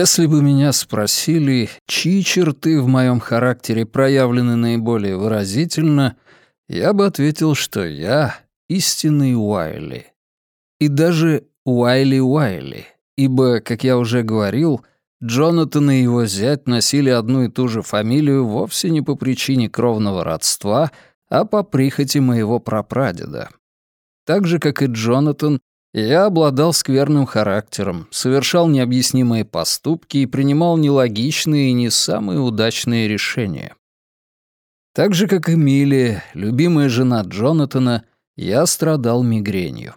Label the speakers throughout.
Speaker 1: Если бы меня спросили, чьи черты в моем характере проявлены наиболее выразительно, я бы ответил, что я истинный Уайли. И даже Уайли-Уайли, ибо, как я уже говорил, Джонатан и его зять носили одну и ту же фамилию вовсе не по причине кровного родства, а по прихоти моего прапрадеда. Так же, как и Джонатан, я обладал скверным характером, совершал необъяснимые поступки и принимал нелогичные и не самые удачные решения. Так же, как Эмилия, любимая жена Джонатана, я страдал мигренью.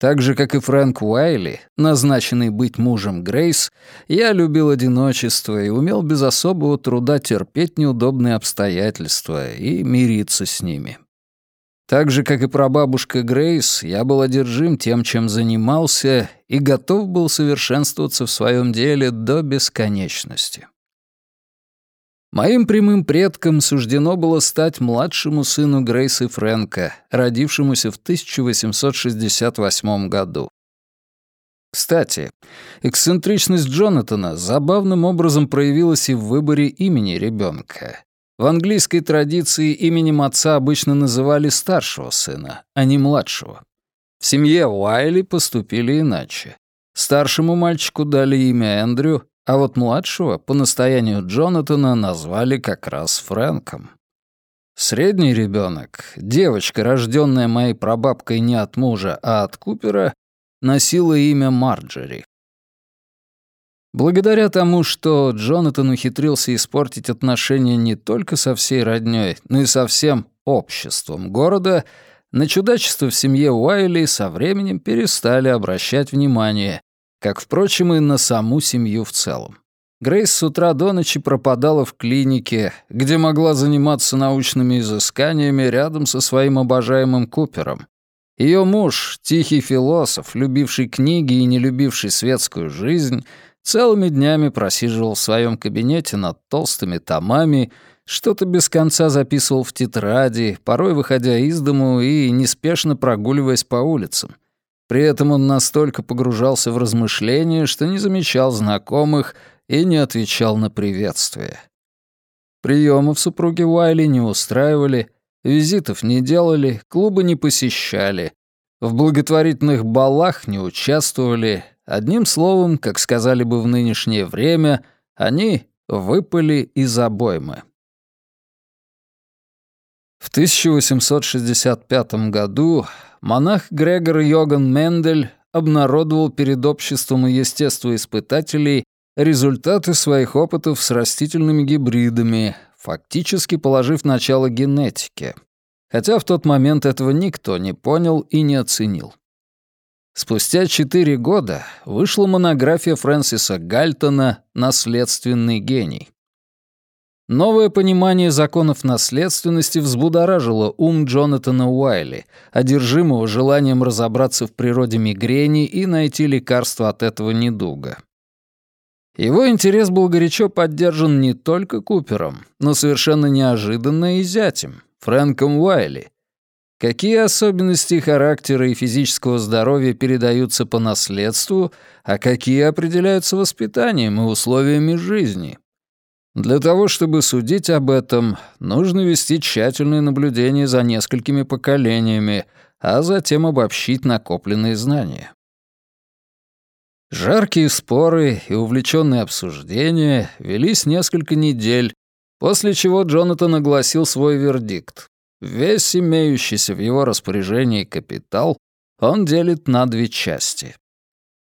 Speaker 1: Так же, как и Фрэнк Уайли, назначенный быть мужем Грейс, я любил одиночество и умел без особого труда терпеть неудобные обстоятельства и мириться с ними. Так же, как и прабабушка Грейс, я был одержим тем, чем занимался, и готов был совершенствоваться в своем деле до бесконечности. Моим прямым предком суждено было стать младшему сыну Грейс и Фрэнка, родившемуся в 1868 году. Кстати, эксцентричность Джонатана забавным образом проявилась и в выборе имени ребенка. В английской традиции именем отца обычно называли старшего сына, а не младшего. В семье Уайли поступили иначе. Старшему мальчику дали имя Эндрю, а вот младшего, по настоянию Джонатана, назвали как раз Фрэнком. Средний ребенок, девочка, рожденная моей прабабкой не от мужа, а от Купера, носила имя Марджери. Благодаря тому, что Джонатан ухитрился испортить отношения не только со всей роднёй, но и со всем обществом города, на чудачество в семье Уайли со временем перестали обращать внимание, как, впрочем, и на саму семью в целом. Грейс с утра до ночи пропадала в клинике, где могла заниматься научными изысканиями рядом со своим обожаемым Купером. Ее муж, тихий философ, любивший книги и не любивший светскую жизнь, Целыми днями просиживал в своем кабинете над толстыми томами, что-то без конца записывал в тетради, порой выходя из дому и неспешно прогуливаясь по улицам. При этом он настолько погружался в размышления, что не замечал знакомых и не отвечал на приветствия. Приемов супруги Уайли не устраивали, визитов не делали, клубы не посещали, в благотворительных балах не участвовали, Одним словом, как сказали бы в нынешнее время, они выпали из обоймы. В 1865 году монах Грегор Йоган Мендель обнародовал перед обществом естествоиспытателей результаты своих опытов с растительными гибридами, фактически положив начало генетике. Хотя в тот момент этого никто не понял и не оценил. Спустя четыре года вышла монография Фрэнсиса Гальтона «Наследственный гений». Новое понимание законов наследственности взбудоражило ум Джонатана Уайли, одержимого желанием разобраться в природе мигрени и найти лекарство от этого недуга. Его интерес был горячо поддержан не только Купером, но совершенно неожиданно и зятем, Фрэнком Уайли, Какие особенности характера и физического здоровья передаются по наследству, а какие определяются воспитанием и условиями жизни? Для того, чтобы судить об этом, нужно вести тщательное наблюдение за несколькими поколениями, а затем обобщить накопленные знания. Жаркие споры и увлеченные обсуждения велись несколько недель, после чего Джонатан огласил свой вердикт. Весь имеющийся в его распоряжении капитал он делит на две части.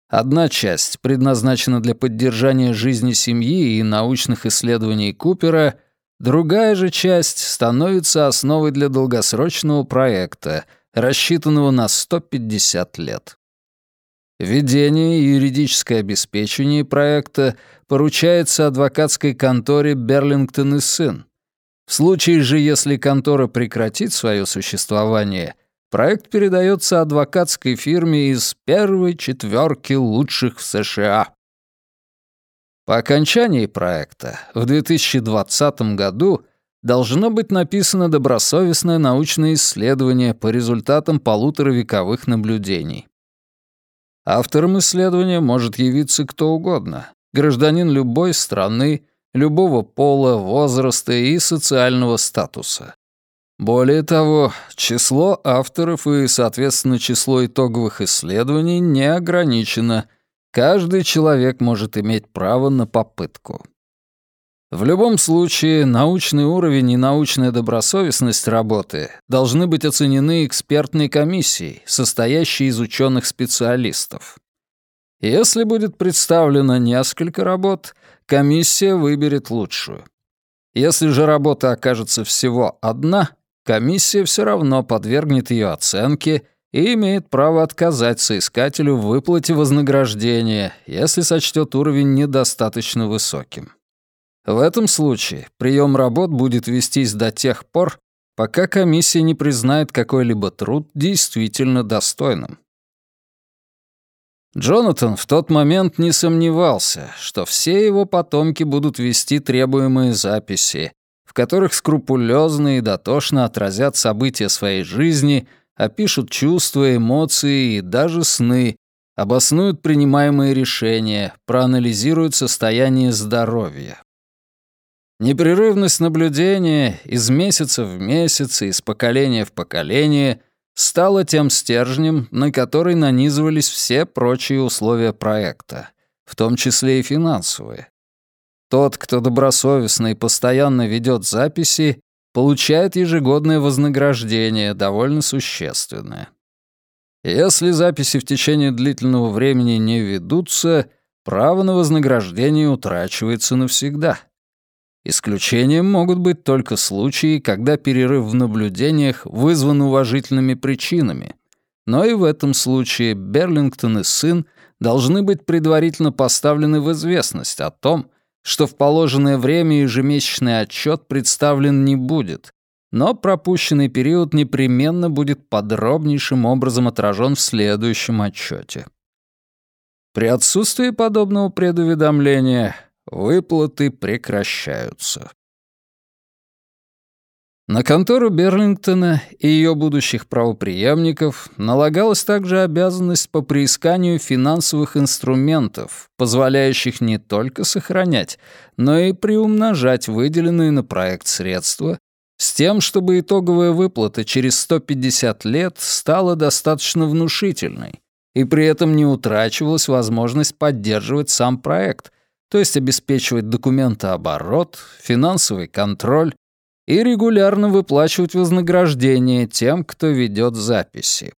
Speaker 1: Одна часть предназначена для поддержания жизни семьи и научных исследований Купера, другая же часть становится основой для долгосрочного проекта, рассчитанного на 150 лет. Ведение и юридическое обеспечение проекта поручается адвокатской конторе «Берлингтон и сын», в случае же, если контора прекратит свое существование, проект передается адвокатской фирме из первой четверки лучших в США. По окончании проекта в 2020 году должно быть написано добросовестное научное исследование по результатам полуторавековых наблюдений. Автором исследования может явиться кто угодно, гражданин любой страны, любого пола, возраста и социального статуса. Более того, число авторов и, соответственно, число итоговых исследований не ограничено. Каждый человек может иметь право на попытку. В любом случае, научный уровень и научная добросовестность работы должны быть оценены экспертной комиссией, состоящей из ученых-специалистов. Если будет представлено несколько работ, комиссия выберет лучшую. Если же работа окажется всего одна, комиссия все равно подвергнет ее оценке и имеет право отказать соискателю в выплате вознаграждения, если сочтет уровень недостаточно высоким. В этом случае прием работ будет вестись до тех пор, пока комиссия не признает какой-либо труд действительно достойным. Джонатан в тот момент не сомневался, что все его потомки будут вести требуемые записи, в которых скрупулезно и дотошно отразят события своей жизни, опишут чувства, эмоции и даже сны, обоснуют принимаемые решения, проанализируют состояние здоровья. Непрерывность наблюдения из месяца в месяц и из поколения в поколение стала тем стержнем, на который нанизывались все прочие условия проекта, в том числе и финансовые. Тот, кто добросовестно и постоянно ведет записи, получает ежегодное вознаграждение, довольно существенное. Если записи в течение длительного времени не ведутся, право на вознаграждение утрачивается навсегда — Исключением могут быть только случаи, когда перерыв в наблюдениях вызван уважительными причинами. Но и в этом случае Берлингтон и сын должны быть предварительно поставлены в известность о том, что в положенное время ежемесячный отчет представлен не будет, но пропущенный период непременно будет подробнейшим образом отражен в следующем отчете. При отсутствии подобного предуведомления Выплаты прекращаются. На контору Берлингтона и ее будущих правопреемников налагалась также обязанность по приисканию финансовых инструментов, позволяющих не только сохранять, но и приумножать выделенные на проект средства, с тем, чтобы итоговая выплата через 150 лет стала достаточно внушительной, и при этом не утрачивалась возможность поддерживать сам проект — то есть обеспечивать документооборот, финансовый контроль и регулярно выплачивать вознаграждение тем, кто ведет записи.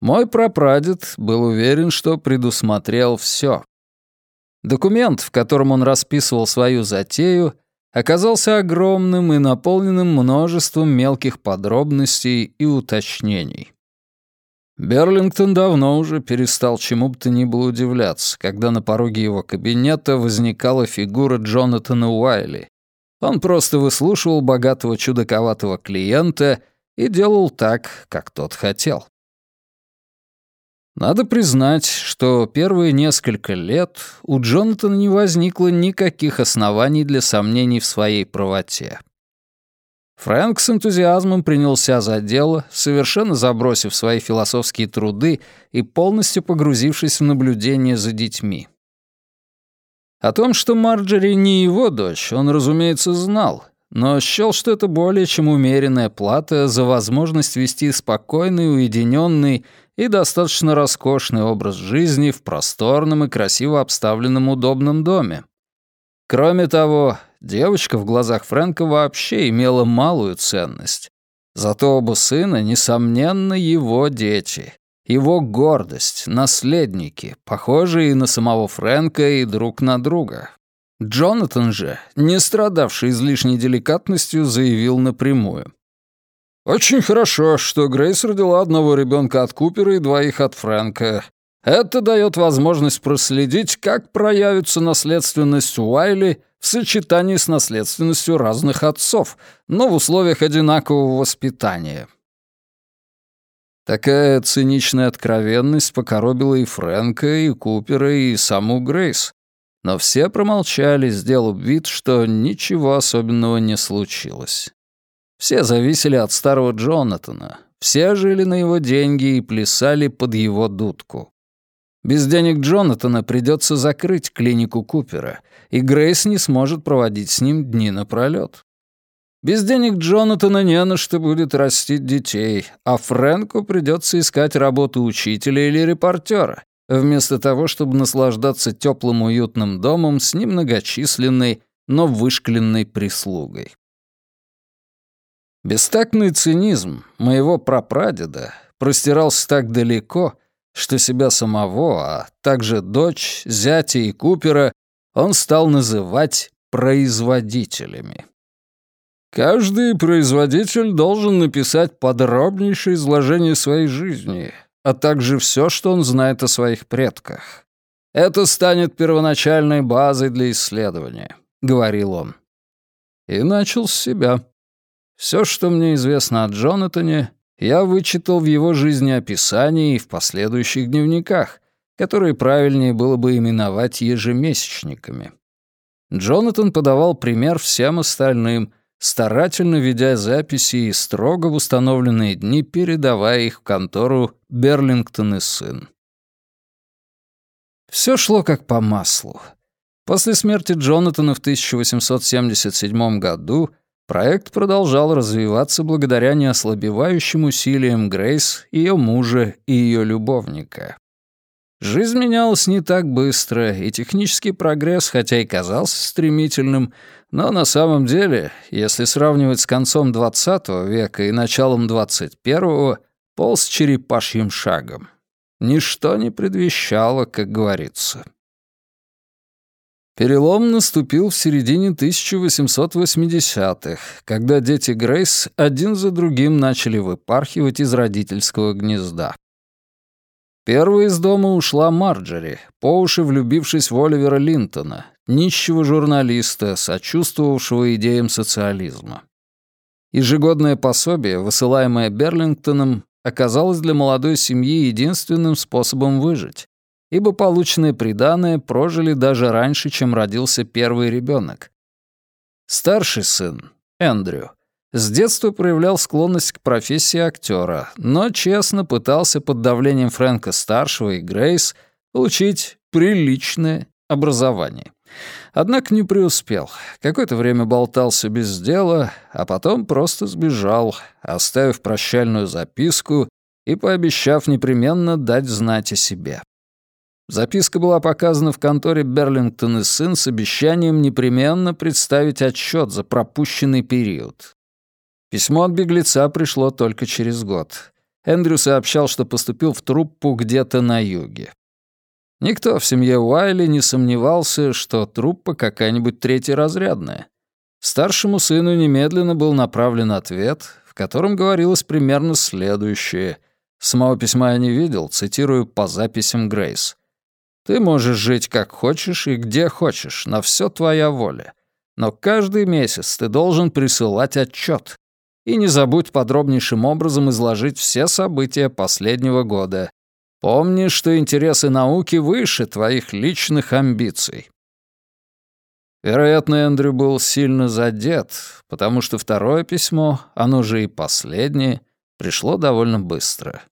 Speaker 1: Мой прапрадед был уверен, что предусмотрел все. Документ, в котором он расписывал свою затею, оказался огромным и наполненным множеством мелких подробностей и уточнений. Берлингтон давно уже перестал чему бы то ни было удивляться, когда на пороге его кабинета возникала фигура Джонатана Уайли. Он просто выслушивал богатого чудаковатого клиента и делал так, как тот хотел. Надо признать, что первые несколько лет у Джонатана не возникло никаких оснований для сомнений в своей правоте. Фрэнк с энтузиазмом принялся за дело, совершенно забросив свои философские труды и полностью погрузившись в наблюдение за детьми. О том, что Марджери не его дочь, он, разумеется, знал, но счёл, что это более чем умеренная плата за возможность вести спокойный, уединенный и достаточно роскошный образ жизни в просторном и красиво обставленном удобном доме. Кроме того, девочка в глазах Фрэнка вообще имела малую ценность. Зато оба сына, несомненно, его дети. Его гордость, наследники, похожие и на самого Фрэнка, и друг на друга. Джонатан же, не страдавший излишней деликатностью, заявил напрямую. «Очень хорошо, что Грейс родила одного ребенка от Купера и двоих от Фрэнка. Это дает возможность проследить, как проявится наследственность Уайли в сочетании с наследственностью разных отцов, но в условиях одинакового воспитания. Такая циничная откровенность покоробила и Фрэнка, и Купера, и саму Грейс. Но все промолчали, сделав вид, что ничего особенного не случилось. Все зависели от старого Джонатана, все жили на его деньги и плясали под его дудку. Без денег Джонатана придется закрыть клинику Купера, и Грейс не сможет проводить с ним дни напролёт. Без денег Джонатана не на что будет растить детей, а Фрэнку придется искать работу учителя или репортера, вместо того, чтобы наслаждаться теплым уютным домом с немногочисленной, но вышкленной прислугой. Бестактный цинизм моего прапрадеда простирался так далеко, что себя самого, а также дочь, зятя и Купера он стал называть производителями. Каждый производитель должен написать подробнейшее изложение своей жизни, а также все, что он знает о своих предках. Это станет первоначальной базой для исследования, говорил он. И начал с себя. Все, что мне известно о Джонатане, я вычитал в его жизнеописании и в последующих дневниках, которые правильнее было бы именовать ежемесячниками. Джонатан подавал пример всем остальным — старательно ведя записи и строго в установленные дни передавая их в контору «Берлингтон и сын». Все шло как по маслу. После смерти Джонатана в 1877 году проект продолжал развиваться благодаря неослабевающим усилиям Грейс, ее мужа и ее любовника. Жизнь менялась не так быстро, и технический прогресс, хотя и казался стремительным, но на самом деле, если сравнивать с концом XX века и началом XXI, полз черепашьим шагом. Ничто не предвещало, как говорится. Перелом наступил в середине 1880-х, когда дети Грейс один за другим начали выпархивать из родительского гнезда. Первой из дома ушла Марджери, по уши влюбившись в Оливера Линтона, нищего журналиста, сочувствовавшего идеям социализма. Ежегодное пособие, высылаемое Берлингтоном, оказалось для молодой семьи единственным способом выжить, ибо полученное приданое прожили даже раньше, чем родился первый ребенок. Старший сын, Эндрю, с детства проявлял склонность к профессии актера, но честно пытался под давлением Фрэнка-старшего и Грейс получить приличное образование. Однако не преуспел. Какое-то время болтался без дела, а потом просто сбежал, оставив прощальную записку и пообещав непременно дать знать о себе. Записка была показана в конторе Берлингтон и сын с обещанием непременно представить отчет за пропущенный период. Письмо от беглеца пришло только через год. Эндрю сообщал, что поступил в труппу где-то на юге. Никто в семье Уайли не сомневался, что труппа какая-нибудь третьеразрядная. Старшему сыну немедленно был направлен ответ, в котором говорилось примерно следующее. Самого письма я не видел, цитирую по записям Грейс. «Ты можешь жить как хочешь и где хочешь, на все твоя воля. Но каждый месяц ты должен присылать отчет. И не забудь подробнейшим образом изложить все события последнего года, Помни, что интересы науки выше твоих личных амбиций. Вероятно, Эндрю был сильно задет, потому что второе письмо, оно же и последнее, пришло довольно быстро.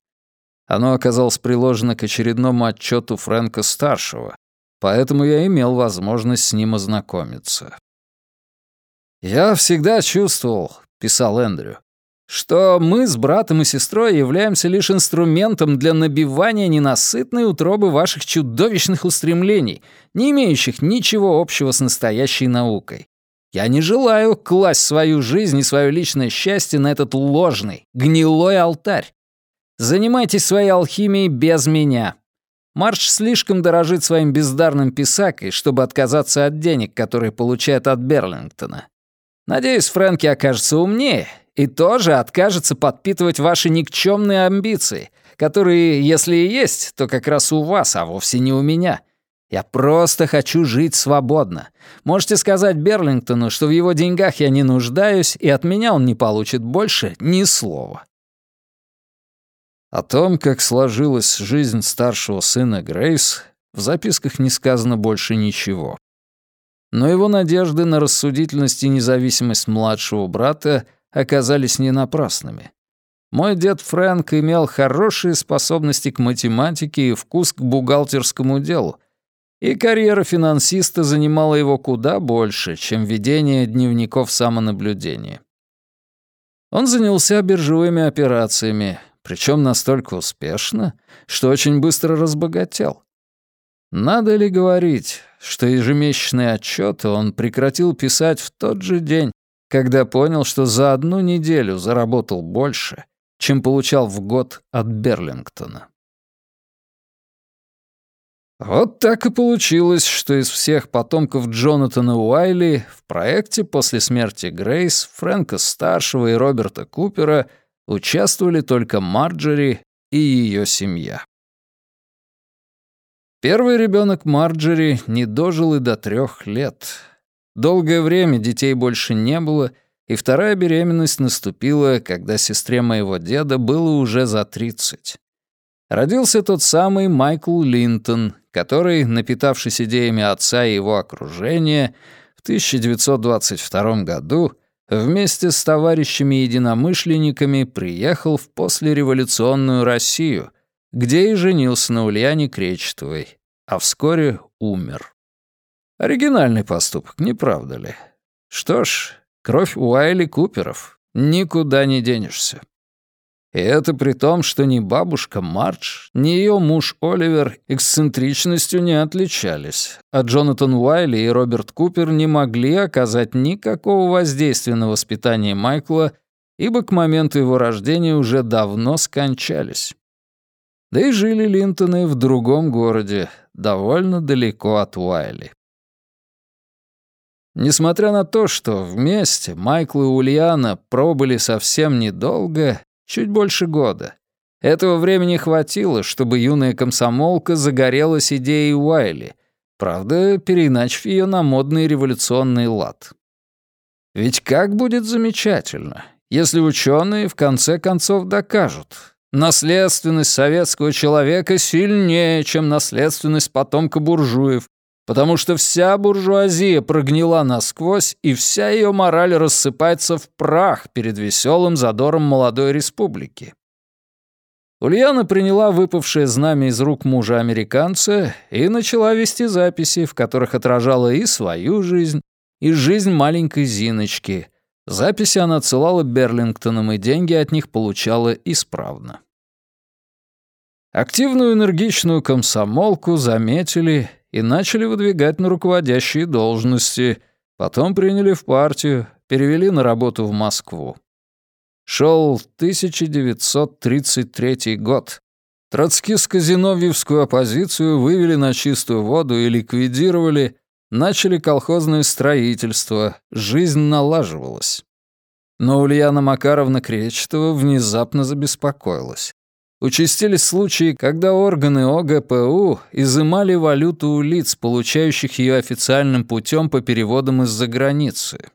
Speaker 1: Оно оказалось приложено к очередному отчету Фрэнка-старшего, поэтому я имел возможность с ним ознакомиться. «Я всегда чувствовал», — писал Эндрю, что мы с братом и сестрой являемся лишь инструментом для набивания ненасытной утробы ваших чудовищных устремлений, не имеющих ничего общего с настоящей наукой. Я не желаю класть свою жизнь и свое личное счастье на этот ложный, гнилой алтарь. Занимайтесь своей алхимией без меня. Марш слишком дорожит своим бездарным писакой, чтобы отказаться от денег, которые получает от Берлингтона. Надеюсь, Фрэнки окажется умнее и тоже откажется подпитывать ваши никчемные амбиции, которые, если и есть, то как раз у вас, а вовсе не у меня. Я просто хочу жить свободно. Можете сказать Берлингтону, что в его деньгах я не нуждаюсь, и от меня он не получит больше ни слова. О том, как сложилась жизнь старшего сына Грейс, в записках не сказано больше ничего. Но его надежды на рассудительность и независимость младшего брата — оказались не напрасными. Мой дед Фрэнк имел хорошие способности к математике и вкус к бухгалтерскому делу, и карьера финансиста занимала его куда больше, чем ведение дневников самонаблюдения. Он занялся биржевыми операциями, причем настолько успешно, что очень быстро разбогател. Надо ли говорить, что ежемесячные отчеты он прекратил писать в тот же день, когда понял, что за одну неделю заработал больше, чем получал в год от Берлингтона. Вот так и получилось, что из всех потомков Джонатана Уайли в проекте после смерти Грейс, Фрэнка Старшего и Роберта Купера участвовали только Марджери и ее семья. Первый ребенок Марджери не дожил и до трех лет. Долгое время детей больше не было, и вторая беременность наступила, когда сестре моего деда было уже за тридцать. Родился тот самый Майкл Линтон, который, напитавшись идеями отца и его окружения, в 1922 году вместе с товарищами-единомышленниками приехал в послереволюционную Россию, где и женился на Ульяне Кречетовой, а вскоре умер. Оригинальный поступок, не правда ли? Что ж, кровь Уайли Куперов, никуда не денешься. И это при том, что ни бабушка Мардж, ни ее муж Оливер эксцентричностью не отличались, а Джонатан Уайли и Роберт Купер не могли оказать никакого воздействия на воспитание Майкла, ибо к моменту его рождения уже давно скончались. Да и жили Линтоны в другом городе, довольно далеко от Уайли. Несмотря на то, что вместе Майкл и Ульяна пробыли совсем недолго, Чуть больше года. Этого времени хватило, чтобы юная комсомолка загорелась идеей Уайли, правда, переиначив ее на модный революционный лад. Ведь как будет замечательно, если ученые в конце концов докажут, наследственность советского человека сильнее, чем наследственность потомка буржуев, потому что вся буржуазия прогнила насквозь, и вся ее мораль рассыпается в прах перед веселым задором молодой республики. Ульяна приняла выпавшее знамя из рук мужа-американца и начала вести записи, в которых отражала и свою жизнь, и жизнь маленькой Зиночки. Записи она отсылала Берлингтонам, и деньги от них получала исправно. Активную энергичную комсомолку заметили и начали выдвигать на руководящие должности, потом приняли в партию, перевели на работу в Москву. Шел 1933 год. Троцкиско-зиновьевскую оппозицию вывели на чистую воду и ликвидировали, начали колхозное строительство, жизнь налаживалась. Но Ульяна Макаровна Кречетова внезапно забеспокоилась. Участились случаи, когда органы ОГПУ изымали валюту у лиц, получающих ее официальным путем по переводам из-за границы.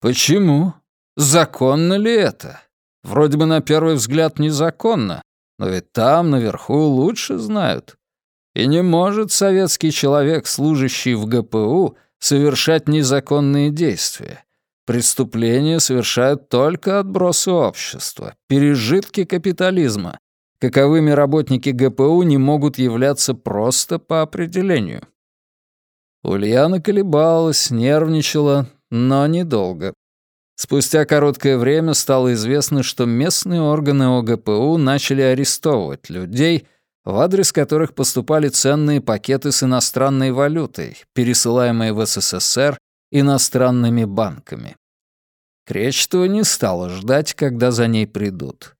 Speaker 1: Почему? Законно ли это? Вроде бы на первый взгляд незаконно, но ведь там, наверху, лучше знают. И не может советский человек, служащий в ГПУ, совершать незаконные действия. Преступления совершают только отбросы общества, пережитки капитализма, каковыми работники ГПУ не могут являться просто по определению. Ульяна колебалась, нервничала, но недолго. Спустя короткое время стало известно, что местные органы ОГПУ начали арестовывать людей, в адрес которых поступали ценные пакеты с иностранной валютой, пересылаемые в СССР иностранными банками. Кречетова не стала ждать, когда за ней придут.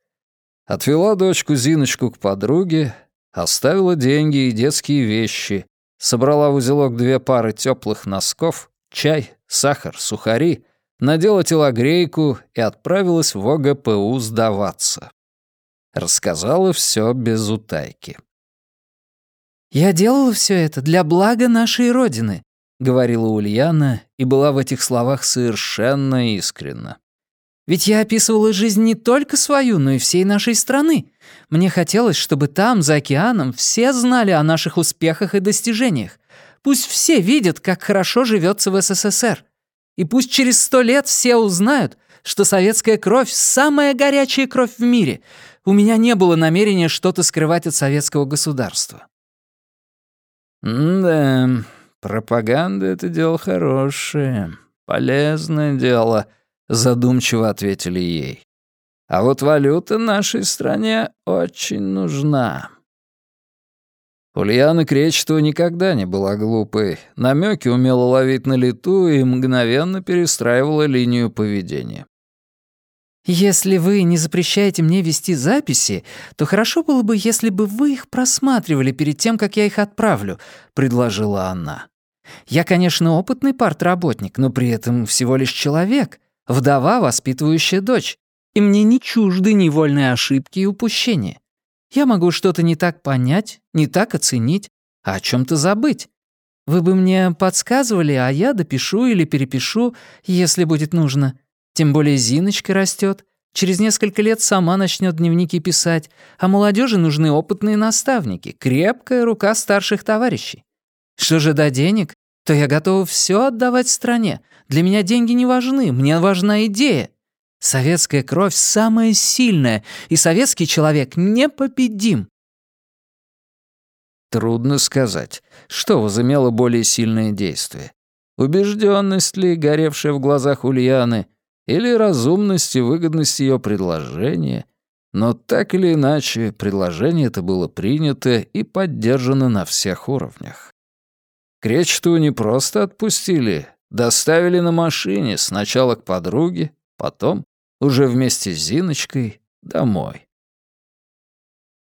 Speaker 1: Отвела дочку Зиночку к подруге, оставила деньги и детские вещи, собрала в узелок две пары теплых носков, чай, сахар, сухари, надела телогрейку и отправилась в ОГПУ сдаваться. Рассказала все без утайки.
Speaker 2: «Я делала все это для блага нашей Родины», — говорила Ульяна и была в этих словах совершенно искренна. Ведь я описывала жизнь не только свою, но и всей нашей страны. Мне хотелось, чтобы там, за океаном, все знали о наших успехах и достижениях. Пусть все видят, как хорошо живется в СССР. И пусть через сто лет все узнают, что советская кровь — самая горячая кровь в мире. У меня не было намерения что-то скрывать от советского государства».
Speaker 1: «Да, пропаганда — это дело хорошее, полезное дело», — задумчиво ответили ей. «А вот валюта нашей стране очень нужна». Ульяна Кречетова никогда не была глупой, намеки умела ловить на лету и мгновенно перестраивала линию поведения.
Speaker 2: «Если вы не запрещаете мне вести записи, то хорошо было бы, если бы вы их просматривали перед тем, как я их отправлю», — предложила она. «Я, конечно, опытный партработник, но при этом всего лишь человек, вдова, воспитывающая дочь, и мне не чужды невольные ошибки и упущения. Я могу что-то не так понять, не так оценить, а о чем то забыть. Вы бы мне подсказывали, а я допишу или перепишу, если будет нужно. Тем более Зиночка растет. Через несколько лет сама начнет дневники писать, а молодежи нужны опытные наставники, крепкая рука старших товарищей. Что же до денег, то я готова все отдавать стране. Для меня деньги не важны, мне важна идея. Советская кровь самая сильная, и советский человек непобедим.
Speaker 1: Трудно сказать, что возымело более сильное действие. Убежденность ли, горевшая в глазах Ульяны, или разумность и выгодность ее предложения, но так или иначе предложение это было принято и поддержано на всех уровнях. Кречету не просто отпустили, доставили на машине сначала к подруге, потом уже вместе с Зиночкой, домой.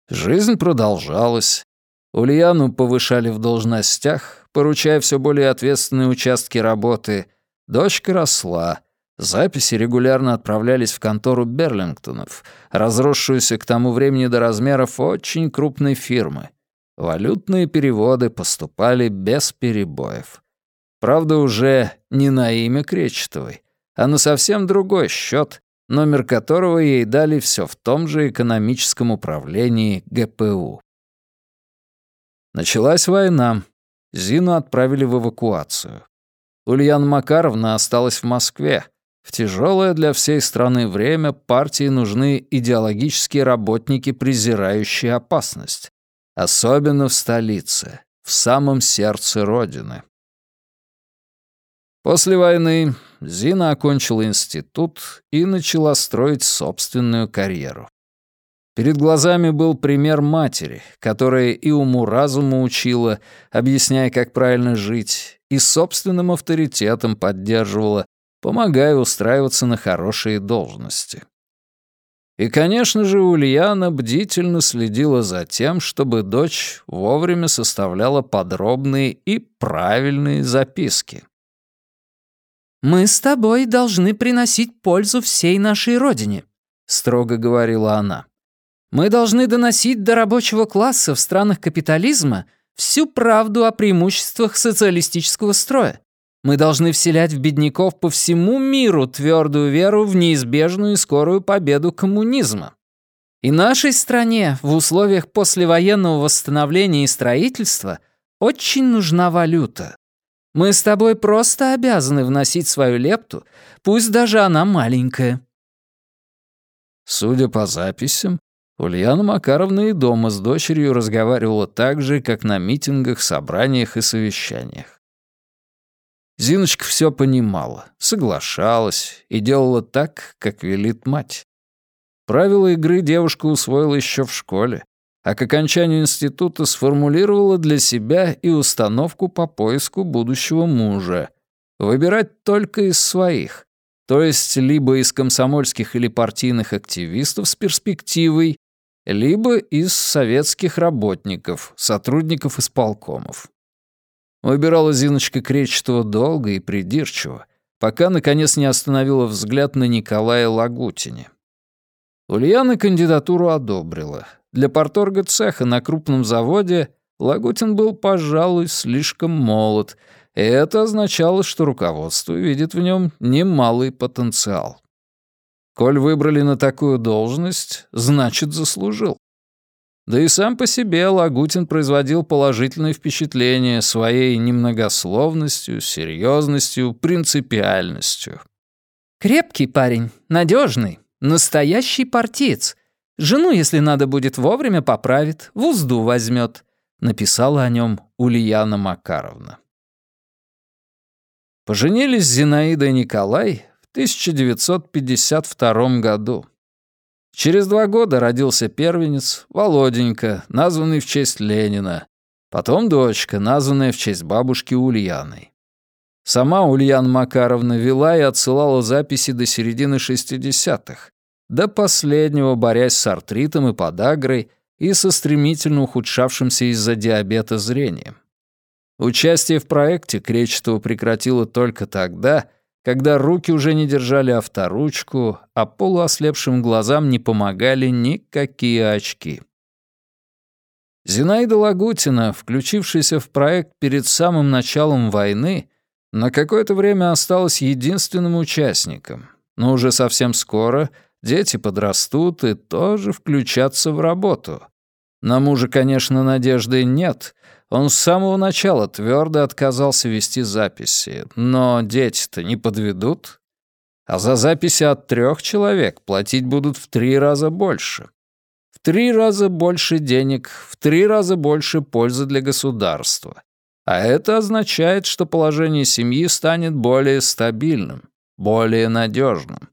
Speaker 1: Жизнь продолжалась. Ульяну повышали в должностях, поручая все более ответственные участки работы. Дочка росла. Записи регулярно отправлялись в контору Берлингтонов, разросшуюся к тому времени до размеров очень крупной фирмы. Валютные переводы поступали без перебоев. Правда, уже не на имя Кречетовой, а на совсем другой счет, номер которого ей дали все в том же экономическом управлении ГПУ. Началась война. Зину отправили в эвакуацию. Ульяна Макаровна осталась в Москве. В тяжелое для всей страны время партии нужны идеологические работники, презирающие опасность. Особенно в столице, в самом сердце Родины. После войны Зина окончила институт и начала строить собственную карьеру. Перед глазами был пример матери, которая и уму-разуму учила, объясняя, как правильно жить, и собственным авторитетом поддерживала, помогая устраиваться на хорошие должности. И, конечно же, Ульяна бдительно следила за тем, чтобы дочь вовремя составляла подробные и правильные записки.
Speaker 2: «Мы с тобой должны приносить пользу всей нашей родине», — строго говорила она. «Мы должны доносить до рабочего класса в странах капитализма всю правду о преимуществах социалистического строя. Мы должны вселять в бедняков по всему миру твердую веру в неизбежную и скорую победу коммунизма. И нашей стране в условиях послевоенного восстановления и строительства очень нужна валюта, мы с тобой просто обязаны вносить свою лепту, пусть даже она маленькая».
Speaker 1: Судя по записям, Ульяна Макаровна и дома с дочерью разговаривала так же, как на митингах, собраниях и совещаниях. Зиночка все понимала, соглашалась и делала так, как велит мать. Правила игры девушка усвоила еще в школе, а к окончанию института сформулировала для себя и установку по поиску будущего мужа. Выбирать только из своих, то есть либо из комсомольских или партийных активистов с перспективой, либо из советских работников, сотрудников исполкомов. Выбирала Зиночка Кречетова долго и придирчиво, пока, наконец, не остановила взгляд на Николая Лагутине. Ульяна кандидатуру одобрила, для порторга цеха на крупном заводе Лагутин был, пожалуй, слишком молод, и это означало, что руководство видит в нем немалый потенциал. Коль выбрали на такую должность, значит, заслужил. Да и сам по себе Лагутин производил положительное впечатление своей немногословностью, серьезностью, принципиальностью.
Speaker 2: Крепкий парень, надежный, настоящий партиец. Жену, если надо будет, вовремя поправит, в узду возьмет», — написала о нем Ульяна Макаровна.
Speaker 1: Поженились Зинаида и Николай в 1952 году. Через два года родился первенец, Володенька, названный в честь Ленина, потом дочка, названная в честь бабушки Ульяны. Сама Ульяна Макаровна вела и отсылала записи до середины 60-х, до последнего борясь с артритом и подагрой и со стремительно ухудшавшимся из-за диабета зрением. Участие в проекте Кречетова прекратила только тогда, когда руки уже не держали авторучку, а полуослепшим глазам не помогали никакие очки. Зинаида Лагутина, включившаяся в проект перед самым началом войны, на какое-то время осталась единственным участником, но уже совсем скоро дети подрастут и тоже включатся в работу. На мужа, конечно, надежды нет. Он с самого начала твердо отказался вести записи, но дети-то не подведут. А за записи от трех человек платить будут в три раза больше. В три раза больше денег, в три раза больше пользы для государства. А это означает, что положение семьи станет более стабильным, более надежным,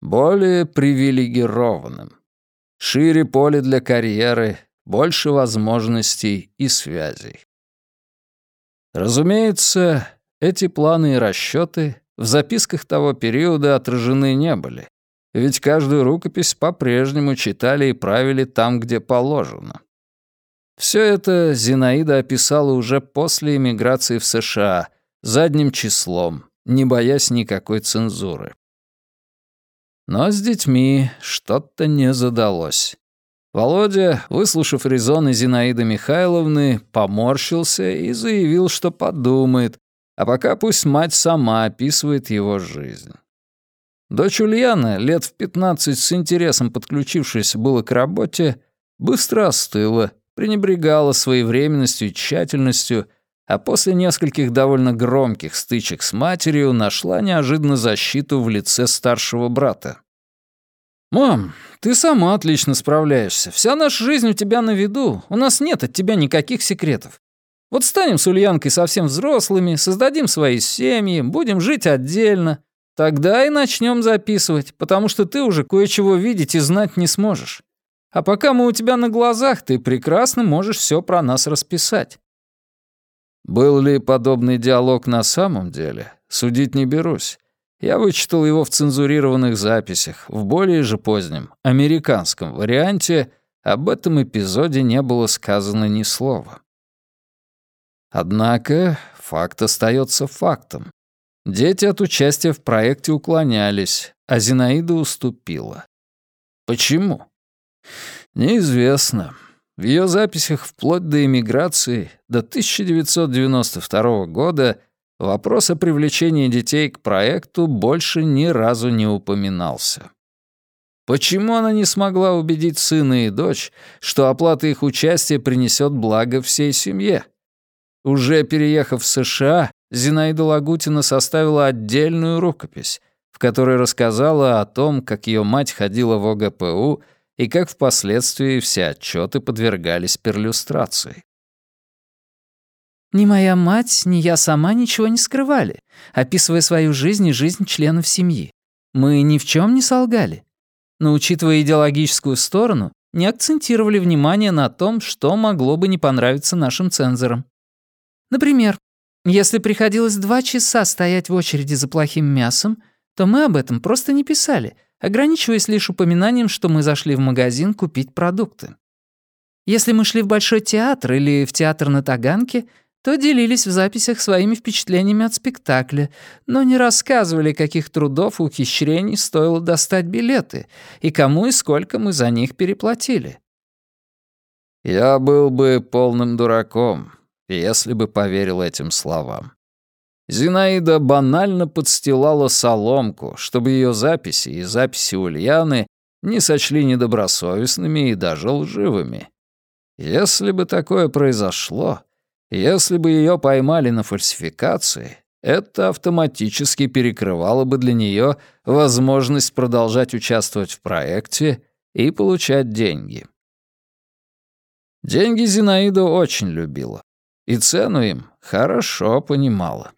Speaker 1: более привилегированным. Шире поле для карьеры, больше возможностей и связей. Разумеется, эти планы и расчеты в записках того периода отражены не были, ведь каждую рукопись по-прежнему читали и правили там, где положено. Все это Зинаида описала уже после эмиграции в США, задним числом, не боясь никакой цензуры. Но с детьми что-то не задалось. Володя, выслушав резоны Зинаиды Михайловны, поморщился и заявил, что подумает, а пока пусть мать сама описывает его жизнь. Дочь Ульяна, лет в пятнадцать с интересом подключившаяся было к работе, быстро остыла пренебрегала своевременностью и тщательностью, а после нескольких довольно громких стычек с матерью нашла неожиданно защиту в лице старшего брата. «Мам, ты сама отлично справляешься. Вся наша жизнь у тебя на виду. У нас нет от тебя никаких секретов. Вот станем с Ульянкой совсем взрослыми, создадим свои семьи, будем жить отдельно. Тогда и начнем записывать, потому что ты уже кое-чего видеть и знать не сможешь. А пока мы у тебя на глазах, ты прекрасно можешь все про нас расписать». Был ли подобный диалог на самом деле, судить не берусь. Я вычитал его в цензурированных записях, в более же позднем, американском варианте об этом эпизоде не было сказано ни слова. Однако факт остается фактом. Дети от участия в проекте уклонялись, а Зинаида уступила. Почему? Неизвестно. В ее записях вплоть до эмиграции до 1992 года вопрос о привлечении детей к проекту больше ни разу не упоминался. Почему она не смогла убедить сына и дочь, что оплата их участия принесет благо всей семье? Уже переехав в США, Зинаида Лагутина составила отдельную рукопись, в которой рассказала о том, как ее мать ходила в ОГПУ и как впоследствии все отчеты подвергались перлюстрации.
Speaker 2: Ни моя мать, ни я сама ничего не скрывали, описывая свою жизнь и жизнь членов семьи. Мы ни в чем не солгали. Но, учитывая идеологическую сторону, не акцентировали внимание на том, что могло бы не понравиться нашим цензорам. Например, если приходилось два часа стоять в очереди за плохим мясом, то мы об этом просто не писали, ограничиваясь лишь упоминанием, что мы зашли в магазин купить продукты. Если мы шли в Большой театр или в театр на Таганке, то делились в записях своими впечатлениями от спектакля, но не рассказывали, каких трудов и ухищрений стоило достать билеты и кому и сколько мы за них переплатили.
Speaker 1: Я был бы полным дураком, если бы поверил этим словам. Зинаида банально подстилала соломку, чтобы ее записи и записи Ульяны не сочли недобросовестными и даже лживыми. Если бы такое произошло, если бы ее поймали на фальсификации, это автоматически перекрывало бы для нее возможность продолжать участвовать в проекте и получать деньги. Деньги Зинаида очень любила, и цену им хорошо понимала.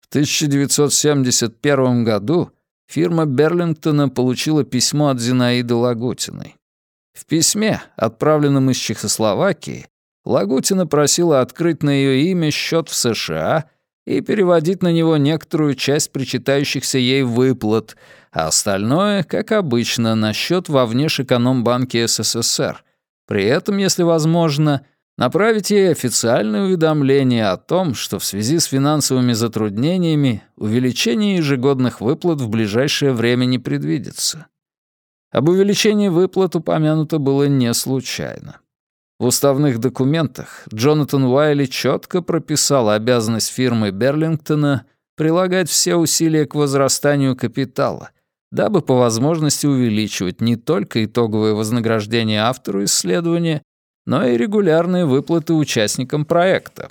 Speaker 1: В 1971 году фирма Берлингтона получила письмо от Зинаиды Лагутиной. В письме, отправленном из Чехословакии, Лагутина просила открыть на ее имя счет в США и переводить на него некоторую часть причитающихся ей выплат, а остальное, как обычно, на счет во Внешэкономбанке СССР. При этом, если возможно, направить ей официальное уведомление о том, что в связи с финансовыми затруднениями увеличение ежегодных выплат в ближайшее время не предвидится. Об увеличении выплат упомянуто было не случайно. В уставных документах Джонатан Уайли четко прописал обязанность фирмы Берлингтона прилагать все усилия к возрастанию капитала, дабы по возможности увеличивать не только итоговое вознаграждение автору исследования, но и регулярные выплаты участникам проекта.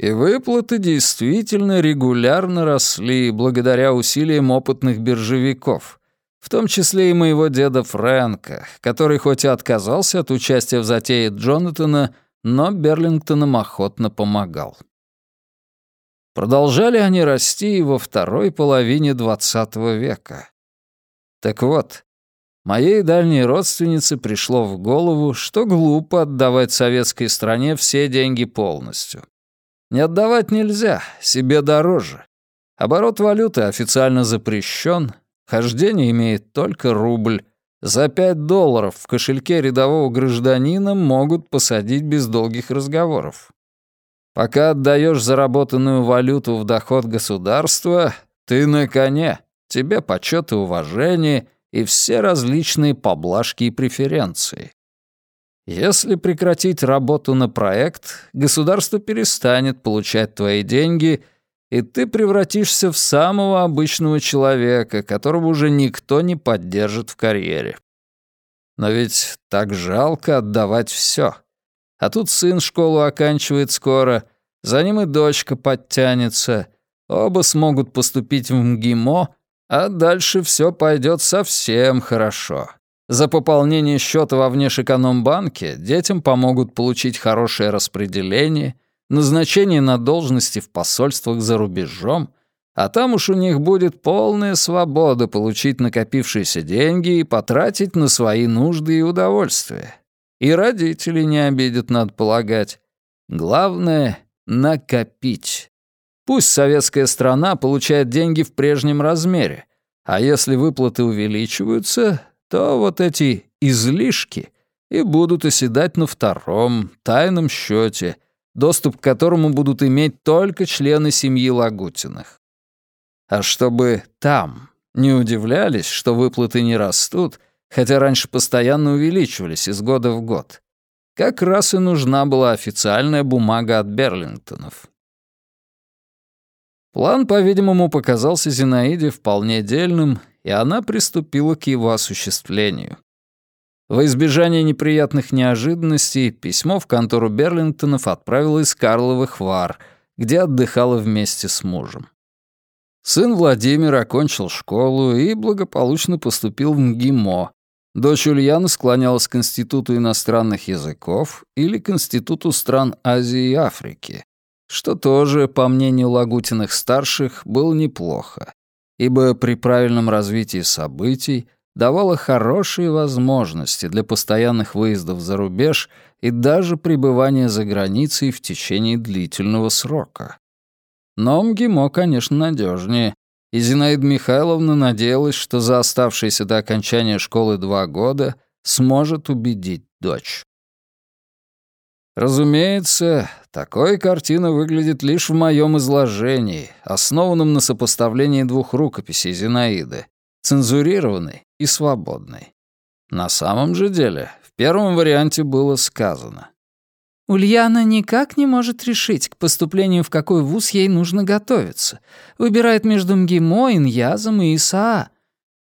Speaker 1: И выплаты действительно регулярно росли благодаря усилиям опытных биржевиков — в том числе и моего деда Фрэнка, который хоть и отказался от участия в затее Джонатана, но Берлингтонам охотно помогал. Продолжали они расти и во второй половине XX века. Так вот, моей дальней родственнице пришло в голову, что глупо отдавать советской стране все деньги полностью. Не отдавать нельзя, себе дороже. Оборот валюты официально запрещен, Хождение имеет только рубль. За пять долларов в кошельке рядового гражданина могут посадить без долгих разговоров. Пока отдаешь заработанную валюту в доход государства, ты на коне. Тебе почет и уважение и все различные поблажки и преференции. Если прекратить работу на проект, государство перестанет получать твои деньги — и ты превратишься в самого обычного человека, которого уже никто не поддержит в карьере. Но ведь так жалко отдавать все. А тут сын школу оканчивает скоро, за ним и дочка подтянется. Оба смогут поступить в МГИМО, а дальше все пойдет совсем хорошо. За пополнение счета во внешэкономбанке детям помогут получить хорошее распределение — назначение на должности в посольствах за рубежом, а там уж у них будет полная свобода получить накопившиеся деньги и потратить на свои нужды и удовольствия. И родители не обидят, надо полагать. Главное — накопить. Пусть советская страна получает деньги в прежнем размере, а если выплаты увеличиваются, то вот эти излишки и будут оседать на втором, тайном счете, доступ к которому будут иметь только члены семьи Лагутиных. А чтобы там не удивлялись, что выплаты не растут, хотя раньше постоянно увеличивались из года в год, как раз и нужна была официальная бумага от Берлингтонов. План, по-видимому, показался Зинаиде вполне дельным, и она приступила к его осуществлению. Во избежание неприятных неожиданностей письмо в контору Берлингтонов отправила из Карловых Вар, где отдыхала вместе с мужем. Сын Владимир окончил школу и благополучно поступил в МГИМО. Дочь Ульяна склонялась к Институту иностранных языков или к Институту стран Азии и Африки, что тоже, по мнению Лагутиных-старших, было неплохо, ибо при правильном развитии событий давала хорошие возможности для постоянных выездов за рубеж и даже пребывания за границей в течение длительного срока. Но МГИМО, конечно, надежнее, и Зинаида Михайловна надеялась, что за оставшиеся до окончания школы два года сможет убедить дочь. Разумеется, такой картина выглядит лишь в моем изложении, основанном на сопоставлении двух рукописей Зинаиды, цензурированной и свободной. На самом же деле, в первом варианте было сказано.
Speaker 2: Ульяна никак не может решить, к поступлению в какой вуз ей нужно готовиться. Выбирает между МГИМО, Иньязом и ИСАА.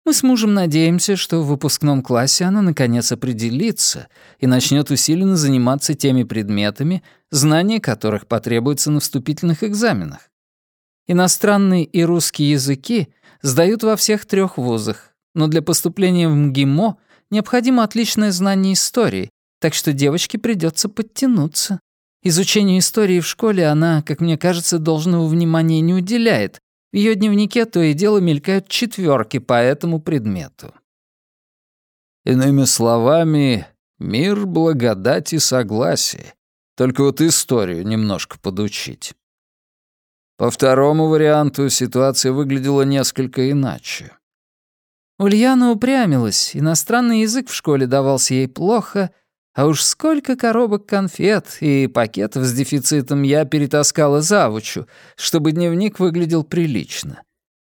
Speaker 2: Мы с мужем надеемся, что в выпускном классе она наконец определится и начнет усиленно заниматься теми предметами, знания которых потребуются на вступительных экзаменах. Иностранный и русский языки сдают во всех трех вузах, но для поступления в МГИМО необходимо отличное знание истории, так что девочке придется подтянуться. Изучению истории в школе она, как мне кажется, должного внимания не уделяет. В ее дневнике то и дело мелькают четверки по этому предмету.
Speaker 1: Иными словами, мир благодати и согласия. Только вот историю немножко подучить. По второму варианту ситуация выглядела несколько иначе.
Speaker 2: Ульяна упрямилась, иностранный язык в школе давался ей плохо, а уж сколько коробок конфет и пакетов с дефицитом я перетаскала завучу, чтобы дневник выглядел прилично.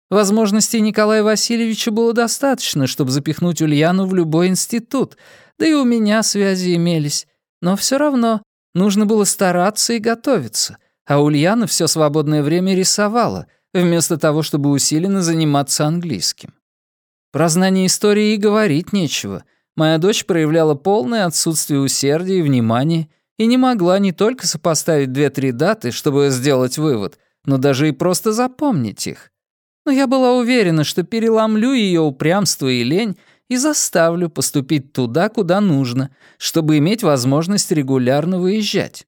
Speaker 2: Возможностей Николая Васильевича было достаточно, чтобы запихнуть Ульяну в любой институт, да и у меня связи имелись. Но все равно нужно было стараться и готовиться, а Ульяна все свободное время рисовала, вместо того, чтобы усиленно заниматься английским. Про знание истории и говорить нечего. Моя дочь проявляла полное отсутствие усердия и внимания и не могла не только сопоставить две-три даты, чтобы сделать вывод, но даже и просто запомнить их. Но я была уверена, что переломлю ее упрямство и лень и заставлю поступить туда, куда нужно, чтобы иметь возможность регулярно выезжать.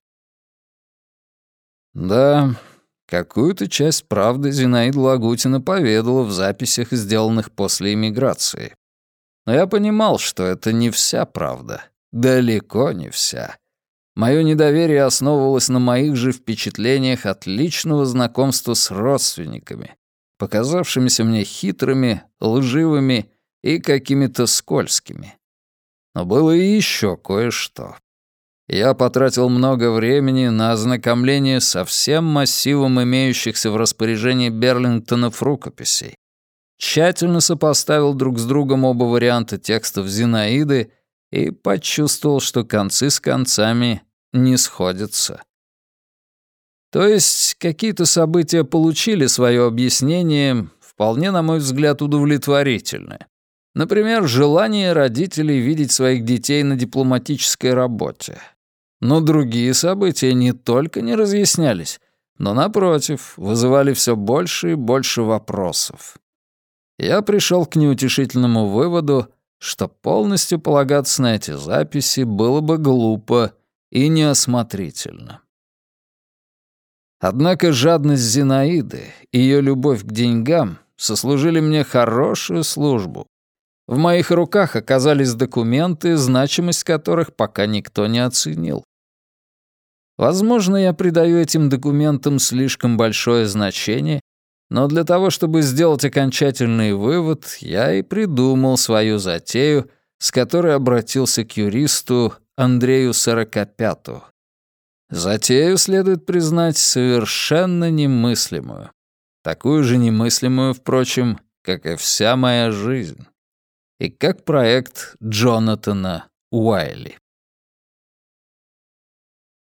Speaker 1: Да, какую-то часть правды Зинаида Лагутина поведала в записях, сделанных после эмиграции. Но я понимал, что это не вся правда. Далеко не вся. Мое недоверие основывалось на моих же впечатлениях от личного знакомства с родственниками, показавшимися мне хитрыми, лживыми и какими-то скользкими. Но было и еще кое-что. Я потратил много времени на ознакомление со всем массивом имеющихся в распоряжении Берлингтонов рукописей. Тщательно сопоставил друг с другом оба варианта текстов Зинаиды и почувствовал, что концы с концами не сходятся. То есть какие-то события получили свое объяснение, вполне, на мой взгляд, удовлетворительное. Например, желание родителей видеть своих детей на дипломатической работе. Но другие события не только не разъяснялись, но, напротив, вызывали все больше и больше вопросов. Я пришел к неутешительному выводу, что полностью полагаться на эти записи было бы глупо и неосмотрительно. Однако жадность Зинаиды и ее любовь к деньгам сослужили мне хорошую службу. В моих руках оказались документы, значимость которых пока никто не оценил. Возможно, я придаю этим документам слишком большое значение, но для того, чтобы сделать окончательный вывод, я и придумал свою затею, с которой обратился к юристу Андрею Сорокопяту. Затею, следует признать, совершенно немыслимую. Такую же немыслимую, впрочем, как и вся моя жизнь. И как проект Джонатана Уайли.